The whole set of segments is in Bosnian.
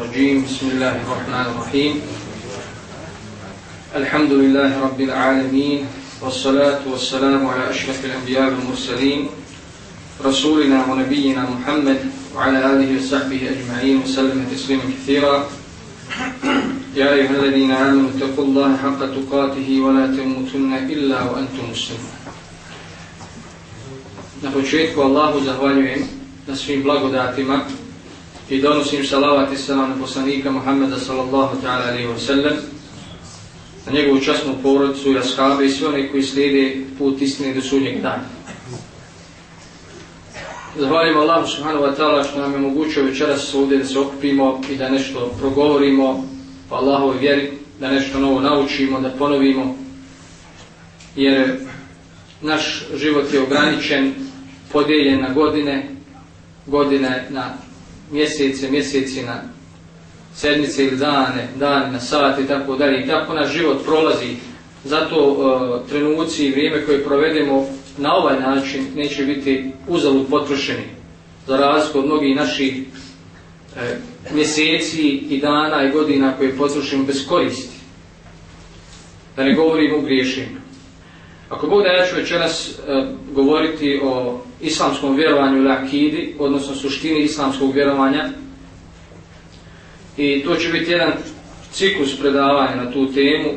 الرجيم. بسم الله الرحمن الرحيم. الحمد لله رب العالمين والصلاة والسلام على أشرف الأنبياء والمرسلين رسولنا ونبينا محمد وعلى آله وصحبه أجمعين وسلم تسليما كثيرا. يا أيها الذين آمنوا اتقوا الله حق تقاته ولا تموتن إلا وأنتم مسلمون. Na početku Allahu zahvaljujem na svim blagodatima i donosim salavat i salam na poslanika Muhammeda sallallahu ta'ala alaihi wa sallam na njegovu časnu porodicu i ashabe i sve one koji slijede put istine do sudnjeg dana. Zahvaljujem Allahu subhanahu wa ta'ala što nam je mogućio večeras ovdje da se okupimo i da nešto progovorimo po Allahovoj vjeri, da nešto novo naučimo, da ponovimo, jer naš život je ograničen, podijeljen na godine, godine na mjesece, mjeseci na sedmice ili dane, dane na sat i tako dalje. I tako naš život prolazi. Zato e, trenuci i vrijeme koje provedemo na ovaj način neće biti uzalud potrošeni. Za razliku od mnogih naših e, mjeseci i dana i godina koje potrošimo bez koristi. Da ne govorimo u griješenju. Ako Bog da ja ću večeras e, govoriti o islamskom vjerovanju ili akidi, odnosno suštini islamskog vjerovanja, i to će biti jedan ciklus predavanja na tu temu,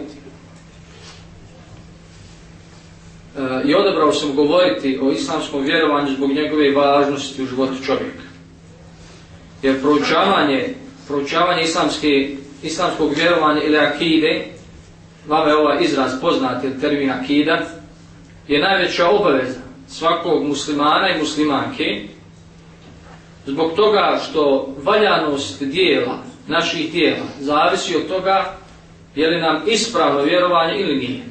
e, i odabrao sam govoriti o islamskom vjerovanju zbog njegove važnosti u životu čovjeka. Jer proučavanje, proučavanje islamske, islamskog vjerovanja ili akide, vama je ovaj izraz poznat, ili termin akida, je najveća obaveza svakog muslimana i muslimanke zbog toga što valjanost dijela, naših dijela, zavisi od toga je li nam ispravno vjerovanje ili nije.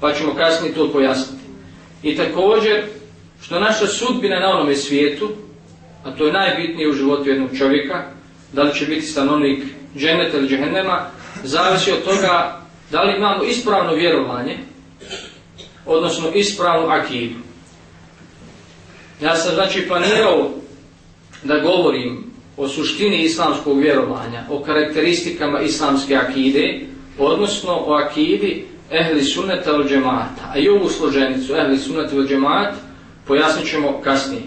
Pa ćemo kasnije to pojasniti. I također, što naša sudbina na onome svijetu, a to je najbitnije u životu jednog čovjeka, da li će biti stanovnik dženeta ili džehennema, zavisi od toga da li imamo ispravno vjerovanje, odnosno ispravnu akidu. Ja sam znači planirao da govorim o suštini islamskog vjerovanja, o karakteristikama islamske akide, odnosno o akidi ehli sunneta od džemata. A i ovu složenicu ehli sunneta od džemata pojasnit ćemo kasnije.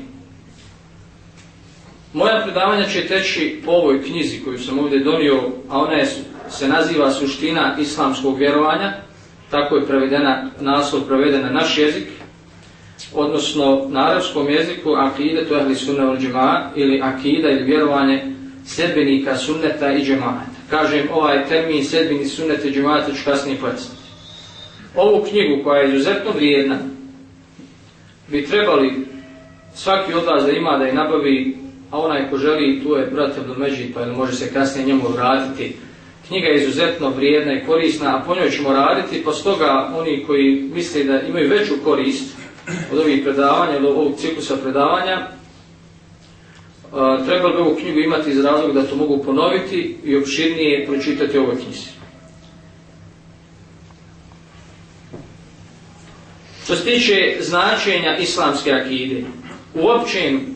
Moja predavanja će teći po ovoj knjizi koju sam ovdje donio, a ona je, se naziva Suština islamskog vjerovanja, tako je prevedena, naslov preveden na naš jezik, odnosno na arabskom jeziku akide, to je ahli sunna ul džemaat, ili akida ili vjerovanje sedbenika sunneta i džemaat. Kažem, ovaj termin sedbeni sunneta i džemaata ću kasnije pojasniti. Ovu knjigu koja je izuzetno vrijedna, bi trebali svaki od vas da ima da je nabavi, a onaj ko želi, tu je brat Abdelmeđi, pa može se kasnije njemu vratiti, Knjiga je izuzetno vrijedna i korisna, a po njoj ćemo raditi, pa stoga oni koji misle da imaju veću korist od ovih predavanja, od ovog ciklusa predavanja, trebali bi ovu knjigu imati iz razloga da to mogu ponoviti i opširnije pročitati ovoj knjizi. Što se tiče značenja islamske akide, u općem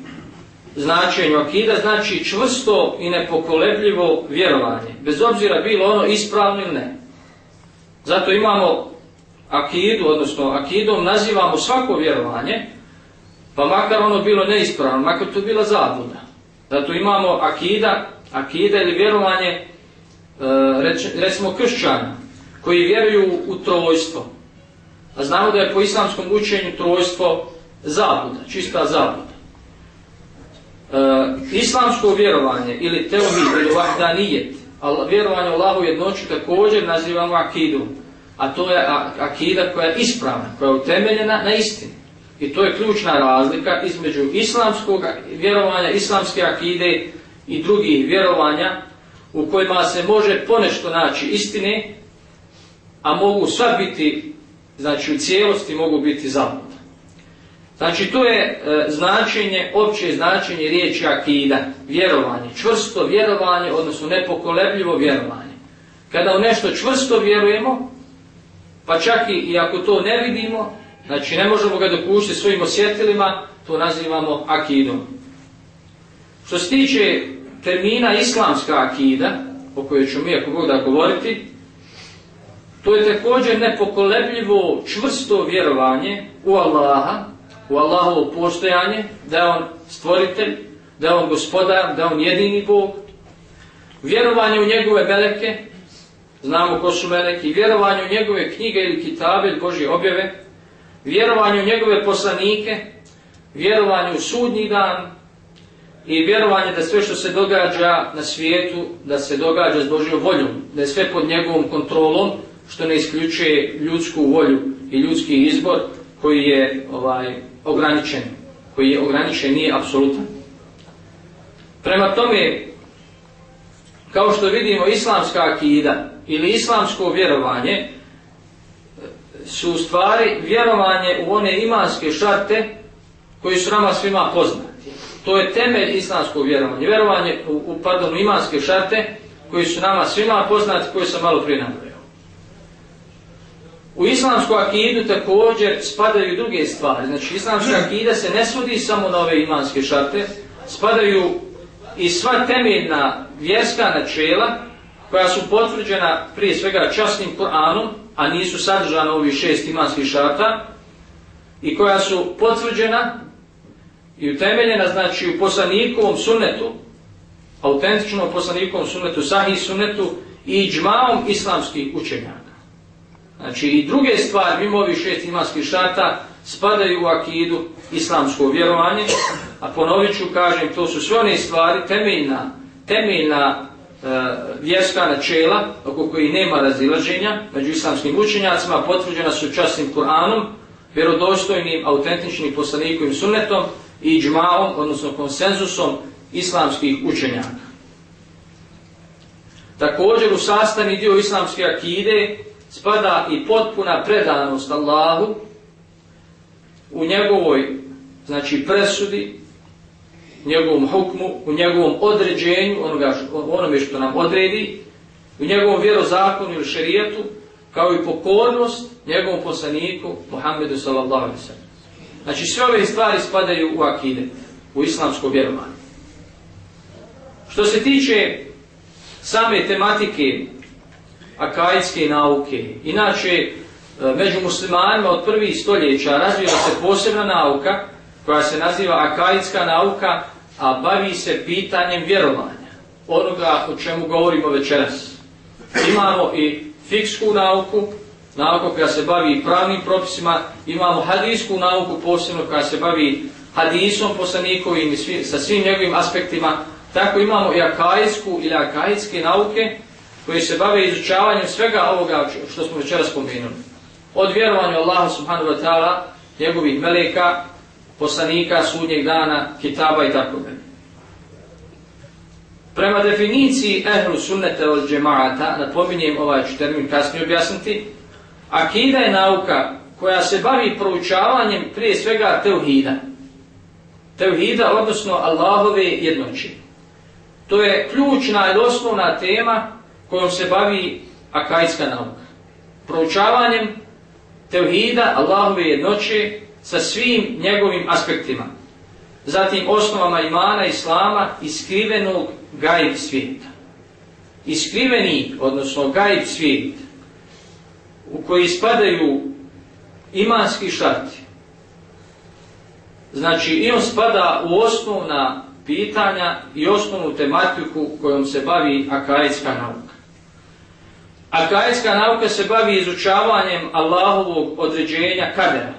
značenju akida znači čvrsto i nepokolebljivo vjerovanje, bez obzira bilo ono ispravno ili ne. Zato imamo akidu, odnosno akidom nazivamo svako vjerovanje, pa makar ono bilo neispravno, makar to bila zabluda. Zato imamo akida, akida ili vjerovanje, e, reč, recimo kršćana, koji vjeruju u trojstvo. A znamo da je po islamskom učenju trojstvo zabluda, čista zabluda. E, islamsko vjerovanje ili teohid ili vahdanijet, vjerovanje u Allahu jednoću također nazivamo akidom. A to je akida koja je ispravna, koja je utemeljena na istini. I to je ključna razlika između islamskog vjerovanja, islamske akide i drugih vjerovanja u kojima se može ponešto naći istine, a mogu sva biti, znači u cijelosti mogu biti zabud. Znači to je e, značenje, opće značenje riječi akida, vjerovanje, čvrsto vjerovanje, odnosno nepokolebljivo vjerovanje. Kada u nešto čvrsto vjerujemo, pa čak i, i ako to ne vidimo, znači ne možemo ga dopuštiti svojim osjetilima, to nazivamo akidom. Što se tiče termina islamska akida, o kojoj ću mi ako da govoriti, to je također nepokolebljivo čvrsto vjerovanje u Allaha, u Allahovo postojanje, da je on stvoritelj, da je on gospodar, da je on jedini Bog, vjerovanje u njegove meleke, znamo ko su meleki, vjerovanju njegove knjige ili kitabe ili Božje objave, vjerovanju njegove poslanike, vjerovanju u sudnji dan. I vjerovanje da sve što se događa na svijetu, da se događa s Božjom voljom, da je sve pod njegovom kontrolom, što ne isključuje ljudsku volju i ljudski izbor koji je ovaj ograničen, koji je ograničen, nije apsolutan. Prema tome, kao što vidimo, islamska akida ili islamsko vjerovanje su u stvari vjerovanje u one imanske šarte koji su nama svima poznati. To je temelj islamskog vjerovanja. Vjerovanje u, u pardon, imanske šarte koji su nama svima poznati, koji sam malo prije nabrojao. U islamsku akidu također spadaju druge stvari. Znači, islamska akida se ne svodi samo na ove imanske šarte, spadaju i sva temeljna vjerska načela koja su potvrđena prije svega časnim Koranom, a nisu sadržana ovih šest imanskih šarta, i koja su potvrđena i utemeljena znači u poslanikovom sunnetu, autentičnom poslanikovom sunnetu, sahih sunnetu i džmaom islamskih učenjaka. Znači i druge stvari, mimo ovih šest imanskih šarta, spadaju u akidu islamsko vjerovanje, a ponovit ću, kažem, to su sve one stvari, temeljna, temeljna E, vjerska načela, oko koji nema razilaženja među islamskim učenjacima, potvrđena su časnim Kur'anom, vjerodostojnim, autentičnim poslanikovim sunnetom i džmaom, odnosno konsenzusom islamskih učenjaka. Također u sastavni dio islamske akide spada i potpuna predanost Allahu u njegovoj znači presudi, njegovom hukmu, u njegovom određenju, onoga onome što nam odredi, u njegovom vjerozakonu ili šerijetu, kao i pokornost njegovom poslaniku Muhammedu sallallahu alaihi sallam. Znači sve ove stvari spadaju u akide, u islamsko vjerovanje. Što se tiče same tematike akajske nauke, inače e, među muslimanima od prvih stoljeća razvila se posebna nauka koja se naziva akajska nauka, a bavi se pitanjem vjerovanja. Onoga o čemu govorimo večeras. Imamo i fiksku nauku, nauku koja se bavi pravnim propisima, imamo hadijsku nauku posebno koja se bavi hadisom poslanikovim i svi, sa svim njegovim aspektima, tako imamo i akajsku ili akajske nauke koje se bave izučavanjem svega ovoga što smo večera spomenuli. Od vjerovanja Allaha subhanahu wa ta'ala, njegovih meleka, poslanika, sudnjeg dana, kitaba i tako dalje. Prema definiciji ehlu sunnete od džemaata, napominjem ovaj ću termin kasnije objasniti, akida je nauka koja se bavi proučavanjem prije svega teuhida. Teuhida, odnosno Allahove jednoći. To je ključna i osnovna tema kojom se bavi akajska nauka. Proučavanjem teuhida, Allahove jednoće sa svim njegovim aspektima. Zatim osnovama imana, islama i skrivenog gajib svijeta. Iskriveni, odnosno gajib svijet, u koji spadaju imanski šarti, znači i on spada u osnovna pitanja i osnovnu tematiku kojom se bavi akajska nauka. Akajska nauka se bavi izučavanjem Allahovog određenja kadera,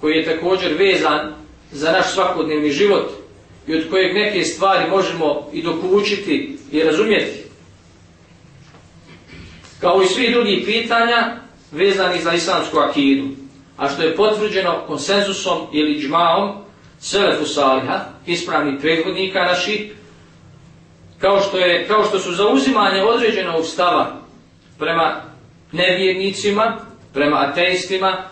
koji je također vezan za naš svakodnevni život i od kojeg neke stvari možemo i dokučiti i razumjeti. Kao i svi drugi pitanja vezani za islamsku akidu, a što je potvrđeno konsenzusom ili džmaom Selefu Saliha, ispravnih prethodnika naših, kao što, je, kao što su zauzimanje određenog stava prema nevjernicima, prema ateistima,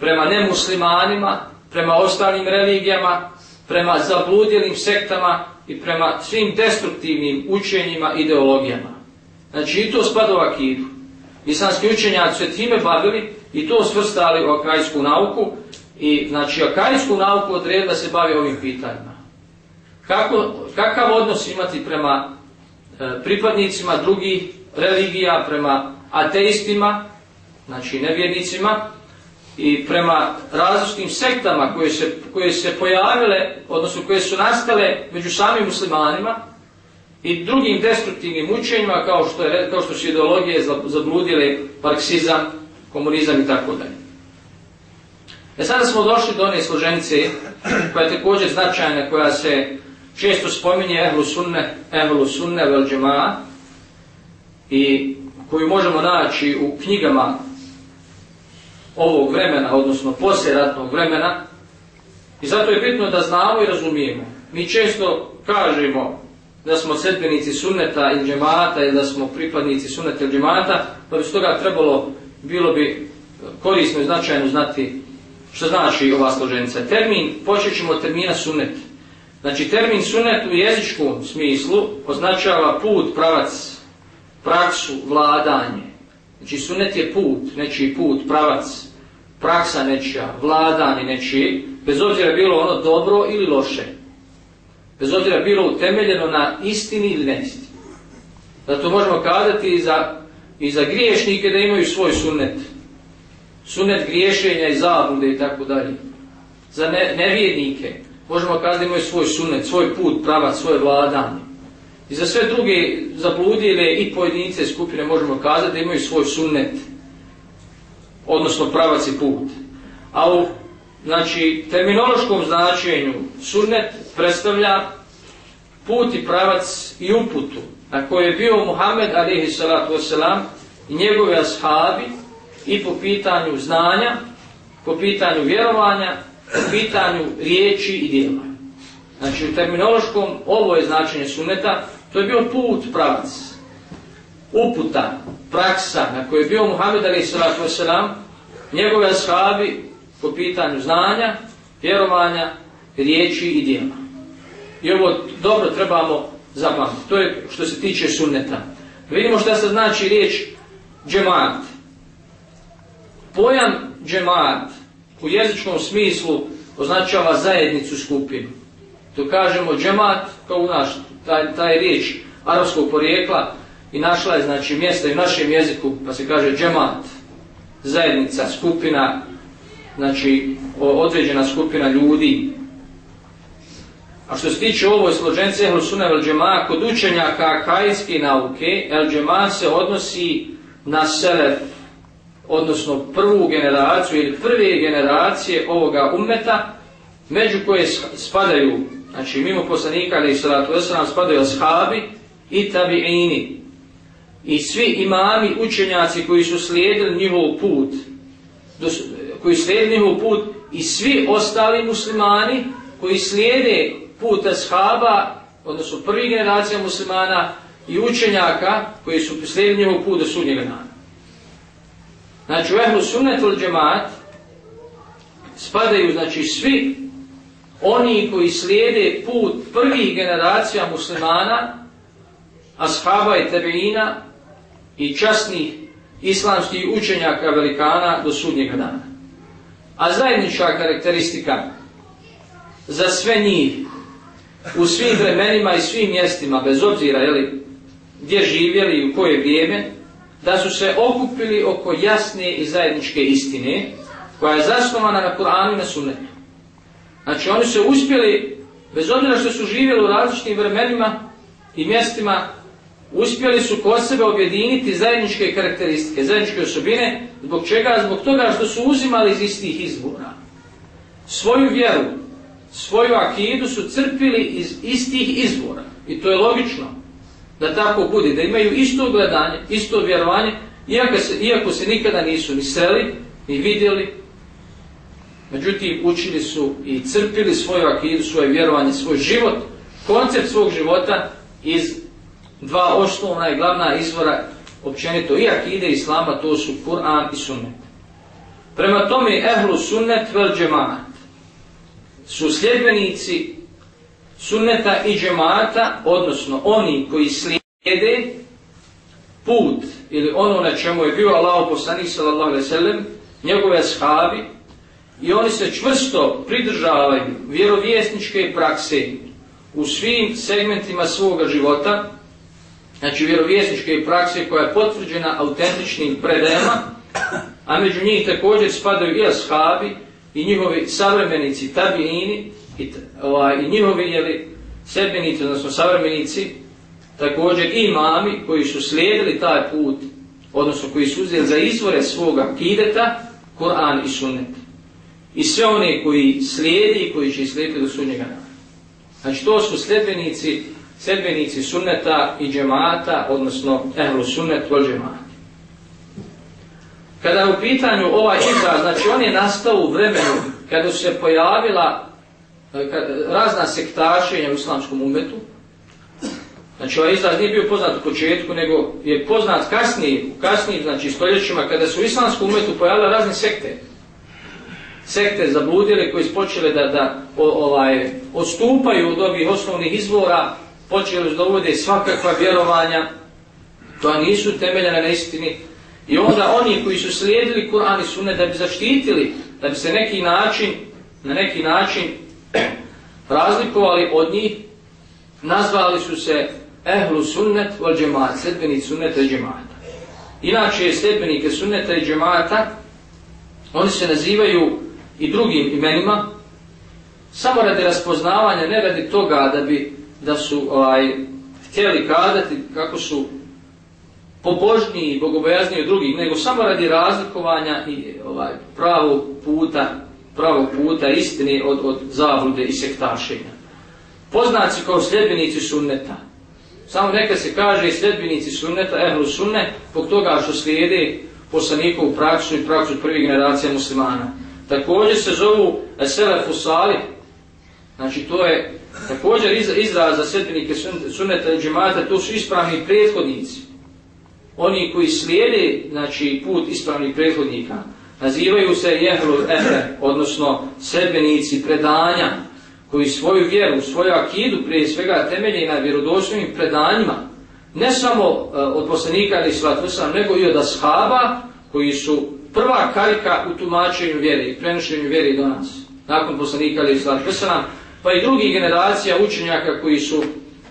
prema nemuslimanima, prema ostalim religijama, prema zabludjelim sektama i prema svim destruktivnim učenjima, ideologijama. Znači i to spada u akidu. Islamski učenjaci se time bavili i to svrstali u akajsku nauku i znači akajsku nauku odredili da se bavi ovim pitanjima. kako, kakav odnos imati prema e, pripadnicima drugih religija, prema ateistima, znači nevjernicima, i prema različitim sektama koje se, koje se pojavile, odnosno koje su nastale među samim muslimanima i drugim destruktivnim učenjima kao što, je, kao što su ideologije zabludile parksizam, komunizam i tako dalje. E sada smo došli do one složenice koja je također značajna, koja se često spominje ehlu sunne, ehlu sunne vel džema i koju možemo naći u knjigama ovog vremena, odnosno posljeratnog vremena. I zato je bitno da znamo i razumijemo. Mi često kažemo da smo sedbenici sunneta ili džemata ili da smo pripadnici sunneta ili džemata, pa bi toga trebalo, bilo bi korisno i značajno znati što znači ova složenica. Termin, počet ćemo od termina sunnet. Znači termin sunnet u jezičkom smislu označava put, pravac, praksu, vladanje. Znači sunet je put, nečiji put, pravac, praksa nečija, vladanje nečiji, bez obzira bilo ono dobro ili loše. Bez obzira bilo utemeljeno na istini ili neistini. Zato možemo kazati i za, i za griješnike da imaju svoj sunnet. Sunnet griješenja i zablude i tako dalje. Za ne, nevjednike možemo kazati da imaju svoj sunnet, svoj put, pravac, svoje vladanje. I za sve druge zabludile i pojedinice skupine možemo kazati da imaju svoj sunnet, odnosno pravac i put. A u znači, terminološkom značenju sunnet predstavlja put i pravac i uputu na koje je bio Muhammed alihi salatu wasalam i njegove ashabi i po pitanju znanja, po pitanju vjerovanja, po pitanju riječi i djela. Znači u terminološkom ovo je značenje sunneta, To je bio put, pravac, uputa, praksa na kojoj je bio Muhammed a.s. njegove ashabi po pitanju znanja, vjerovanja, riječi i dijela. I ovo dobro trebamo zapamtiti. To je što se tiče sunneta. Vidimo što se znači riječ džemat. Pojam džemat u jezičkom smislu označava zajednicu skupinu. To kažemo džemat kao u naš, taj, taj riječ arapskog porijekla i našla je znači mjesto i u našem jeziku pa se kaže džemat, zajednica, skupina, znači određena skupina ljudi. A što se tiče ovoj složenice ehlu sunna El džema, kod učenjaka kajske nauke, el džema se odnosi na selef, odnosno prvu generaciju ili prve generacije ovoga ummeta, među koje spadaju Znači, mimo poslanika, ali i salatu wasalam, spadaju ashabi i tabi'ini. I svi imami, učenjaci koji su slijedili njihov put, koji slijedili njihov put, i svi ostali muslimani koji slijede put ashaba, odnosno prvi generacija muslimana i učenjaka koji su slijedili njihov put do sudnjeg dana. Znači, u ehlu sunnetul džemat spadaju, znači, svi oni koji slijede put prvih generacija muslimana, ashaba i tebeina i časnih islamskih učenjaka velikana do sudnjega dana. A zajednička karakteristika za sve njih u svim vremenima i svim mjestima, bez obzira jeli, gdje živjeli i u koje vrijeme, da su se okupili oko jasne i zajedničke istine koja je zasnovana na Kur'anu i na sunnetu. Znači oni su uspjeli, bez obzira što su živjeli u različitim vremenima i mjestima, uspjeli su kod sebe objediniti zajedničke karakteristike, zajedničke osobine, zbog čega? Zbog toga što su uzimali iz istih izbora. Svoju vjeru, svoju akidu su crpili iz istih izvora. I to je logično da tako bude, da imaju isto gledanje, isto vjerovanje, iako se, iako se nikada nisu ni sreli, ni vidjeli, Međutim, učili su i crpili svoju akidu, svoje vjerovanje, svoj život, koncept svog života iz dva osnovna i glavna izvora općenito i akide islama, to su Kur'an i sunnet. Prema tome, ehlu sunnet vel džemaat su sljedbenici sunneta i džemata, odnosno oni koji slijede put ili ono na čemu je bio Allah poslanik sallallahu alaihi sallam, njegove ashabi, i oni se čvrsto pridržavaju vjerovjesničke prakse u svim segmentima svoga života, znači vjerovjesničke prakse koja je potvrđena autentičnim predajama, a među njih također spadaju i ashabi, i njihovi savremenici, tabiini, i, ovaj, i njihovi jeli, sedbenici, odnosno savremenici, također i imami koji su slijedili taj put, odnosno koji su uzeli za izvore svoga kideta, Kur'an i Sunnet. I sve one koji slijedi i koji će slijediti do sudnjega dana. Znači to su sljedbenici, sljedbenici sunneta i džemata, odnosno ehlu sunnet vol džemata. Kada je u pitanju ovaj izraz, znači on je nastao u vremenu kada su se pojavila eh, razna sektašenja u islamskom umetu. Znači ovaj izraz nije bio poznat u početku, nego je poznat kasnije, u kasnijim znači, stoljećima, kada su u islamskom umetu pojavile razne sekte. Sekte zabludile koji su počele da, da o, ovaj, odstupaju od ovih osnovnih izvora, počeli da uvode svakakva vjerovanja, to nisu temeljene na istini, I onda oni koji su slijedili Kur'an i Sunnet da bi zaštitili, da bi se neki način, na neki način razlikovali od njih, nazvali su se Ehlu Sunnet wal džemaat, sledbeni Sunneta i džemaata. Inače, sledbenike Sunneta i džemaata, oni se nazivaju i drugim imenima, samo radi raspoznavanja, ne radi toga da bi da su ovaj, htjeli kadati kako su pobožniji i bogobojazniji od drugih, nego samo radi razlikovanja i ovaj pravog puta, pravog puta istine od, od zavlude i sektašenja. Poznaci kao sljedbenici sunneta. Samo neka se kaže sljedbenici sunneta, ehlu sunne, pog toga što slijede poslanikovu praksu i praksu prvih generacija muslimana. Također se zovu Selefu Salih, znači to je također izraz za sredbenike sunneta i džemata, to su ispravni prethodnici. Oni koji slijede znači, put ispravnih prethodnika, nazivaju se jehlul ehe, odnosno sredbenici predanja, koji svoju vjeru, svoju akidu prije svega temelje na vjerodostojnim predanjima, ne samo e, od poslanika ili svatvrsam, nego i od ashaba, koji su prva karika u tumačenju vjere i prenošenju vjere do nas, nakon poslanika ili svatvrsam, pa i drugih generacija učenjaka koji su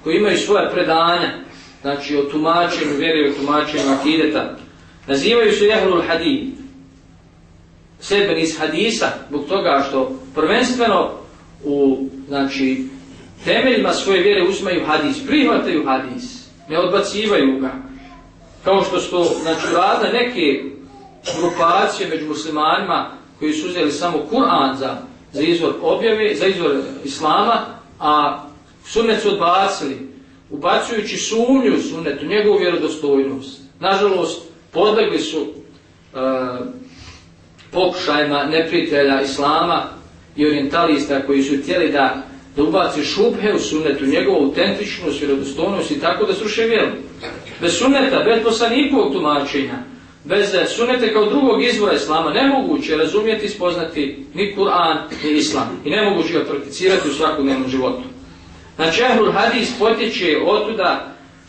koji imaju svoje predanja, znači o tumačenju vjere, o tumačenju akideta, nazivaju se jehlul hadid, sedben iz hadisa, zbog toga što prvenstveno u znači, temeljima svoje vjere uzmaju hadis, prihvataju hadis, ne odbacivaju ga, kao što su znači, radne neke grupacije među muslimanima koji su uzeli samo Kur'an za, za izvor objave, za izvor islama, a sunnet su odbacili, ubacujući sumnju sunetu, sunnetu, njegovu vjerodostojnost. Nažalost, podlegli su e, pokušajima neprijatelja islama i orientalista koji su htjeli da, da ubaci šubhe u sunnetu, njegovu autentičnost, vjerodostojnost i tako da sruše vjeru. Bez sunneta, bez poslanikovog tumačenja, bez sunete kao drugog izvora islama, nemoguće razumjeti i spoznati ni Kur'an, ni Islam. I nemoguće ga prakticirati u svakodnevnom životu. Znači, Ahlul Hadis potječe od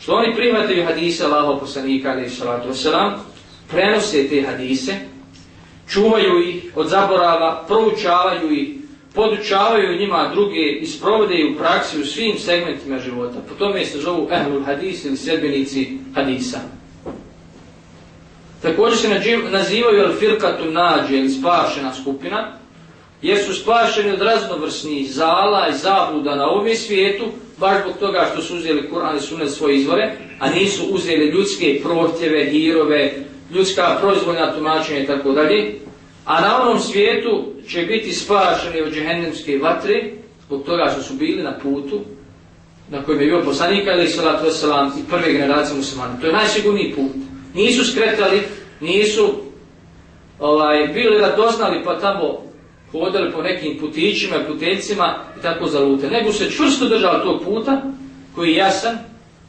što oni prihvataju hadise Allahov poslanika, ali salatu wasalam, prenose te hadise, čuvaju ih od zaborava, proučavaju ih, podučavaju njima druge i sprovode u praksi u svim segmentima života. Po tome se zovu Ahlul Hadis ili sedbenici hadisa. Također se nazivaju Al-Firkatu Nađe ili spašena skupina, jer su spašeni od raznovrsnih zala i zabluda na ovom svijetu, baš zbog toga što su uzeli Kur'an i Sunnet svoje izvore, a nisu uzeli ljudske prohtjeve, hirove, ljudska proizvoljna tumačenja i tako dalje. A na onom svijetu će biti spašeni od džehendemske vatre, zbog toga što su bili na putu, na kojem je bio poslanik, ali salatu wasalam, i prve generacije muslimana. To je najsigurniji put. Nisu skretali, nisu ovaj, bili radoznali pa tamo hodali po nekim putićima i puteljcima i tako zalute. Nego se čvrsto držali tog puta koji je jasan,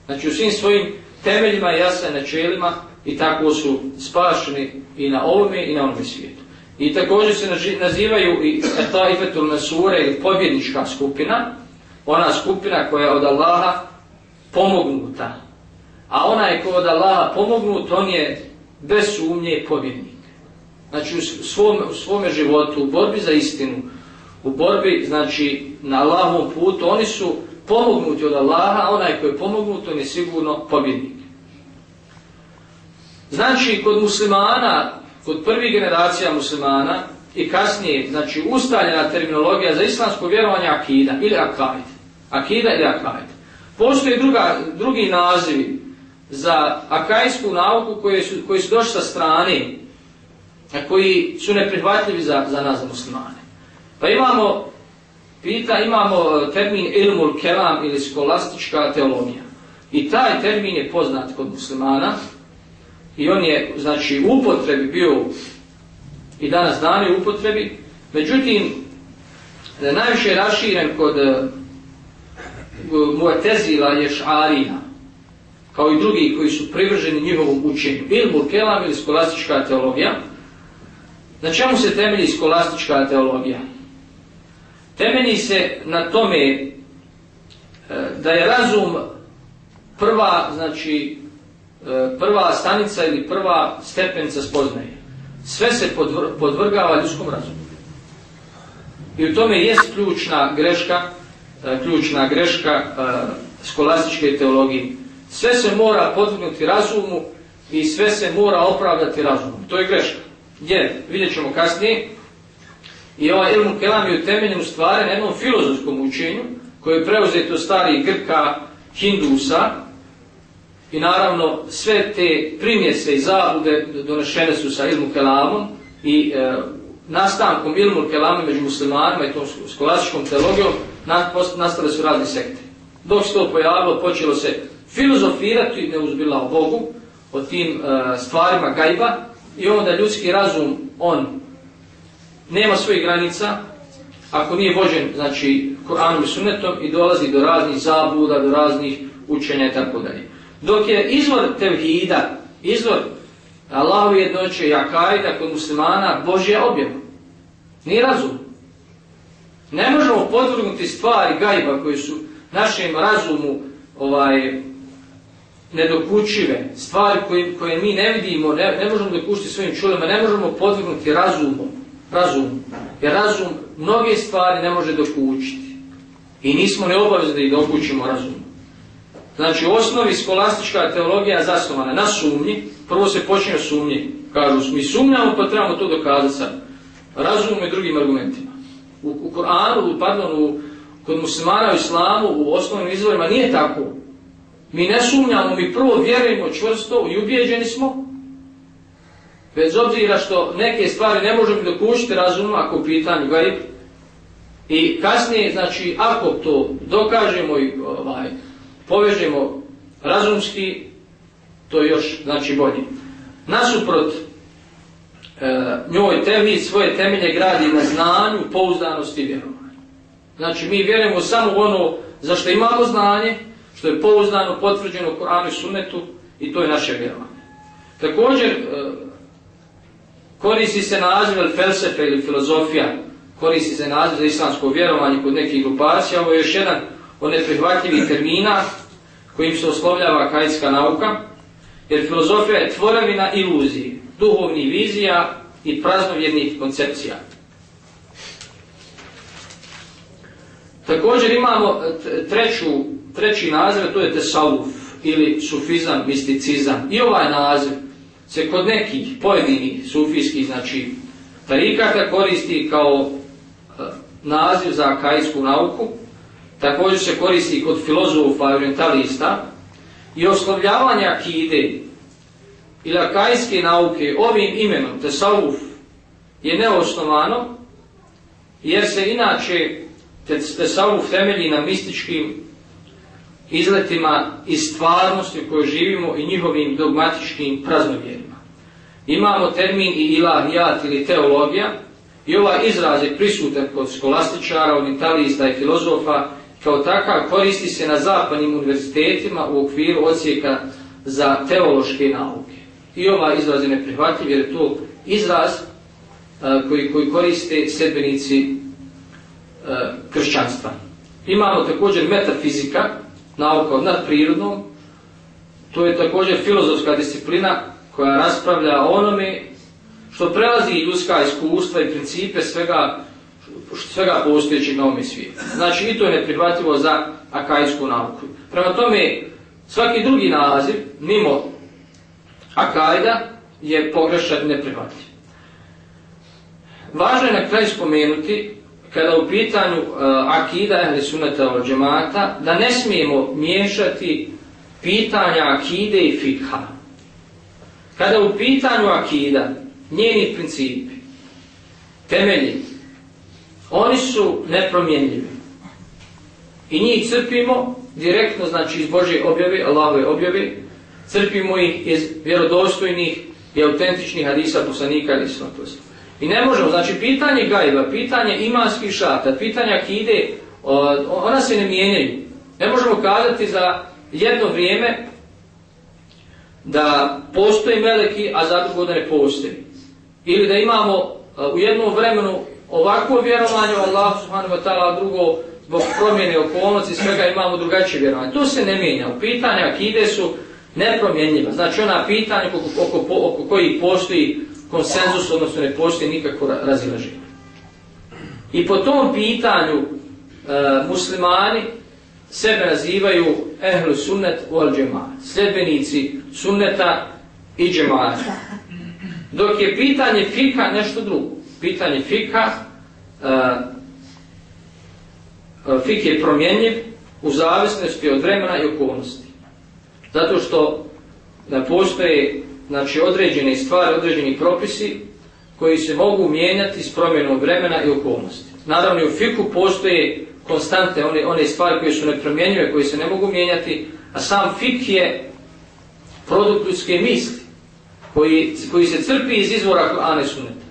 znači u svim svojim temeljima, jasan načelima i tako su spašeni i na ovome i na onome svijetu. I također se nazivaju i ta ifetul nasura ili pobjednička skupina, ona skupina koja je od Allaha pomognuta. A onaj ko od Allaha pomognut, on je bez sumnje pobjednik znači u svom, u svome životu, u borbi za istinu, u borbi, znači, na Allahovom putu, oni su pomognuti od Allaha, a onaj ko je pomognut, on je sigurno pobjednik. Znači, kod muslimana, kod prvih generacija muslimana i kasnije, znači, ustaljena terminologija za islamsko vjerovanje akida ili akaid. Akida ili akaid. Postoje druga, drugi nazivi za akajsku nauku koji su, koji su došli sa strane, a koji su neprihvatljivi za, za nas muslimane. Pa imamo, pita, imamo e, termin ilmul kelam ili skolastička teologija. I taj termin je poznat kod muslimana i on je, znači, u upotrebi bio i danas dan je u upotrebi. Međutim, e, najviše je raširen kod e, Mu'tezila je šarina, kao i drugi koji su privrženi njihovom učenju. Ilmu kelam ili skolastička teologija. Na čemu se temelji skolastička teologija? Temelji se na tome e, da je razum prva, znači, e, prva stanica ili prva stepenca spoznaje. Sve se podvrgava ljudskom razumu. I u tome je ključna greška e, ključna greška skolastičke teologije. Sve se mora podvrgnuti razumu i sve se mora opravdati razumom. To je greška. Jer, vidjet ćemo kasnije, i ovaj ilmu kelam je utemeljen u stvari na jednom filozofskom učenju, koje je preuzeto starih Grka, Hindusa, i naravno sve te primjese i zabude donešene su sa ilmu kelamom i e, nastankom ilmu kelama među muslimanima i tom skolastičkom teologijom, nastale su razne sekte. Dok se to pojavilo, počelo se filozofirati neuzbila o Bogu, o tim e, stvarima gajba i onda ljudski razum, on nema svojih granica, ako nije vođen, znači, Koranom i Sunnetom i dolazi do raznih zabuda, do raznih učenja i tako dalje. Dok je izvor tevhida, izvor Allahu jednoće i akajda kod muslimana, Božja objava. Nije razum. Ne možemo podvrgnuti stvari gajba koji su našem razumu ovaj nedokućive, stvari koje, koje mi ne vidimo, ne, ne možemo dokućiti svojim čulima, ne možemo podvrgnuti razumom, razum. Jer razum mnoge stvari ne može dokućiti. I nismo neobavezni da ih dokućimo razumom. Znači, u osnovi skolastička teologija zasnovana na sumnji, prvo se počinje sumnji, kažu, mi sumnjamo pa trebamo to dokazati sad, razumom i drugim argumentima u, u Koranu, pardon, u, kod muslimana u islamu, u osnovnim izvorima, nije tako. Mi ne sumnjamo, mi prvo vjerujemo čvrsto i ubijeđeni smo, bez obzira što neke stvari ne možemo dokućiti razumno ako u pitanju gaib. I kasnije, znači, ako to dokažemo i ovaj, povežemo razumski, to je još, znači, bolje. Nasuprot e, njoj temi svoje temelje gradi na znanju, pouzdanosti i vjerovanju. Znači mi vjerujemo samo ono za što imamo znanje, što je pouzdano, potvrđeno u Koranu i Sunnetu i to je naše vjerovanje. Također e, koristi se naziv ili felsefe ili filozofija, koristi se naziv za islamsko vjerovanje kod nekih grupacija, ovo je još jedan od neprihvatljivih termina kojim se oslovljava kajska nauka, jer filozofija je tvorevina iluzije duhovnih vizija i praznovjednih koncepcija. Također imamo treću, treći naziv, to je tesavuf ili sufizam, misticizam. I ovaj naziv se kod nekih pojedinih sufijskih, znači tarikata koristi kao e, naziv za akajsku nauku. Također se koristi kod filozofa i orientalista i oslovljavanje akide ili akajske nauke ovim imenom, tesavuf, je neosnovano, jer se inače tesavuf temelji na mističkim izletima iz stvarnosti u kojoj živimo i njihovim dogmatičkim praznovjerima. Imamo termin i ilahijat ili teologija i ovaj izraz je prisutan kod skolastičara, orientalista i filozofa, kao takav koristi se na zapadnim univerzitetima u okviru ocijeka za teološke nauke. I ova izraz je neprihvatljiv jer je to izraz uh, koji, koji koriste sedbenici uh, e, kršćanstva. Imamo također metafizika, nauka od nadprirodnom, to je također filozofska disciplina koja raspravlja o onome što prelazi ljudska iskustva i principe svega, svega postojećeg na ovome svijetu. Znači i to je neprihvatljivo za akajsku nauku. Prema tome, svaki drugi naziv, mimo akajda, je pogrešan neprihvatljiv. Važno je na kraju spomenuti, kada u pitanju uh, akida ehli sunata od džemata, da ne smijemo miješati pitanja akide i fikha. Kada u pitanju akida, njeni principi, temelji, oni su nepromjenljivi. I njih crpimo direktno, znači iz Božje objave, Allahove objave, crpimo ih iz vjerodostojnih i autentičnih hadisa poslanika ili svatosti. I ne možemo, znači pitanje gajba, pitanje imanskih šata, pitanje akide, ona se ne mijenjaju. Ne možemo kazati za jedno vrijeme da postoji meleki, a za drugo da ne postoji. Ili da imamo u jednom vremenu ovako vjerovanje u Allah subhanahu wa ta'ala, a drugo zbog promjene okolnosti, svega imamo drugačije vjerovanje. To se ne mijenja. U pitanje akide su nepromjenjiva. Znači ona pitanja oko, oko, oko, oko koji postoji konsenzus, odnosno ne postoji nikako razilaženje. I po tom pitanju e, muslimani sebe nazivaju ehlu sunnet u al džemat, sljedbenici sunneta i džemata. Dok je pitanje fika nešto drugo. Pitanje fika, e, e, fik je promjenjiv u zavisnosti od vremena i okolnosti. Zato što ne postoje znači, određene stvari, određeni propisi koji se mogu mijenjati s promjenom vremena i okolnosti. Naravno, u fiku postoje konstante, one, one stvari koje su nepromjenjive, koje se ne mogu mijenjati, a sam fik je produkt ljudske misli, koji, koji se crpi iz izvora Kur'ana i Sunneta.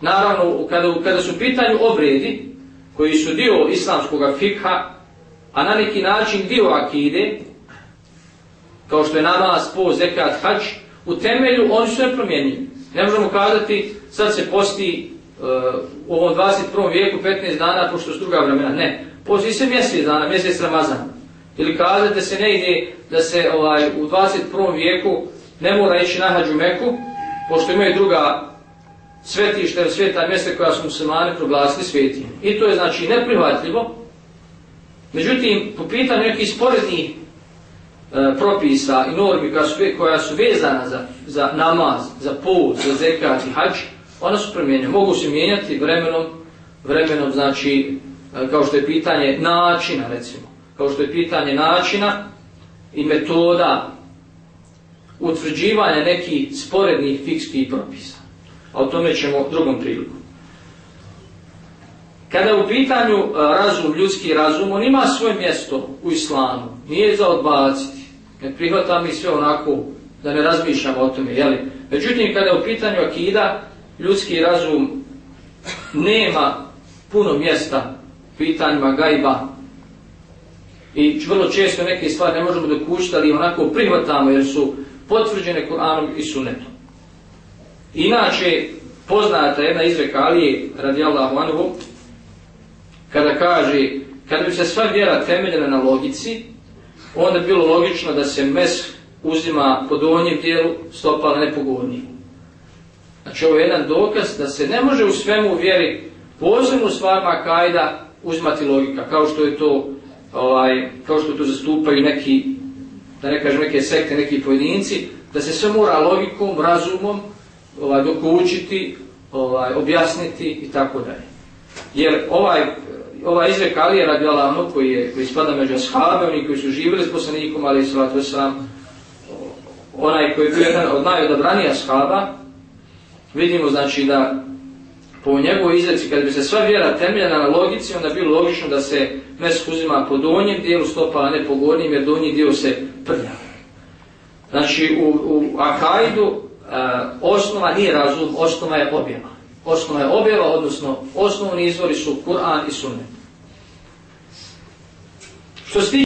Naravno, kada, kada su pitanju obredi, koji su dio islamskog fikha, a na neki način dio akide, kao što je namaz, po, zekat, hač, u temelju oni su nepromjenjivi. Ne možemo kazati, sad se posti uh, u ovom 21. vijeku 15 dana, pošto su druga vremena. Ne, posti se mjesec dana, mjesec Ramazan. Ili kazati da se ne ide, da se ovaj, u 21. vijeku ne mora ići na hađu Meku, pošto imaju druga svetište, sveta mjesta koja su muslimani proglasili svetim. I to je znači neprihvatljivo. Međutim, po pitanju nekih sporednih e, propisa i normi koja su, koja su vezana za, za namaz, za put, za zekat i hađ, ona su promijenjena. Mogu se mijenjati vremenom, vremenom znači, e, kao što je pitanje načina, recimo, kao što je pitanje načina i metoda utvrđivanja nekih sporednih fikskih propisa. A o tome ćemo drugom priliku. Kada je u pitanju e, razum, ljudski razum, on ima svoje mjesto u islamu. Nije za odbaciti. Ne prihvata mi sve onako da ne razmišljamo o tome. Jeli? Međutim, kada je u pitanju akida, ljudski razum nema puno mjesta pitanjima gajba. I vrlo često neke stvari ne možemo dokućiti, ali onako prihvatamo jer su potvrđene Kur'anom i Sunnetom. Inače, poznata jedna izreka Alije radijallahu anhu, kada kaže, kada bi se sva vjera temeljena na logici, onda bi bilo logično da se mes uzima po donjem dijelu stopala nepogodnije. Znači ovo je jedan dokaz da se ne može u svemu u vjeri posebno stvarima kajda uzmati logika, kao što je to ovaj, kao što to zastupaju neki da ne kažem neke sekte, neki pojedinci, da se sve mora logikom, razumom ovaj, dokučiti, ovaj, objasniti i tako dalje. Jer ovaj, ovaj izrek Alije radi Allahom koji, je, koji spada među ashabe, oni koji su živjeli s poslanikom, ali i salatu wasalam, onaj koji je bio jedan od najodabranija ashaba, vidimo znači da po njegovoj izreci, kad bi se sva vjera temeljena na logici, onda bi bilo logično da se mesk uzima po donjem dijelu stopa, a ne po gornjem, jer donji dio se prlja. Znači, u, u Akaidu uh, osnova nije razum, osnova je objava. Osnova je objava, odnosno osnovni izvori su Kur'an i Sunnet. Što se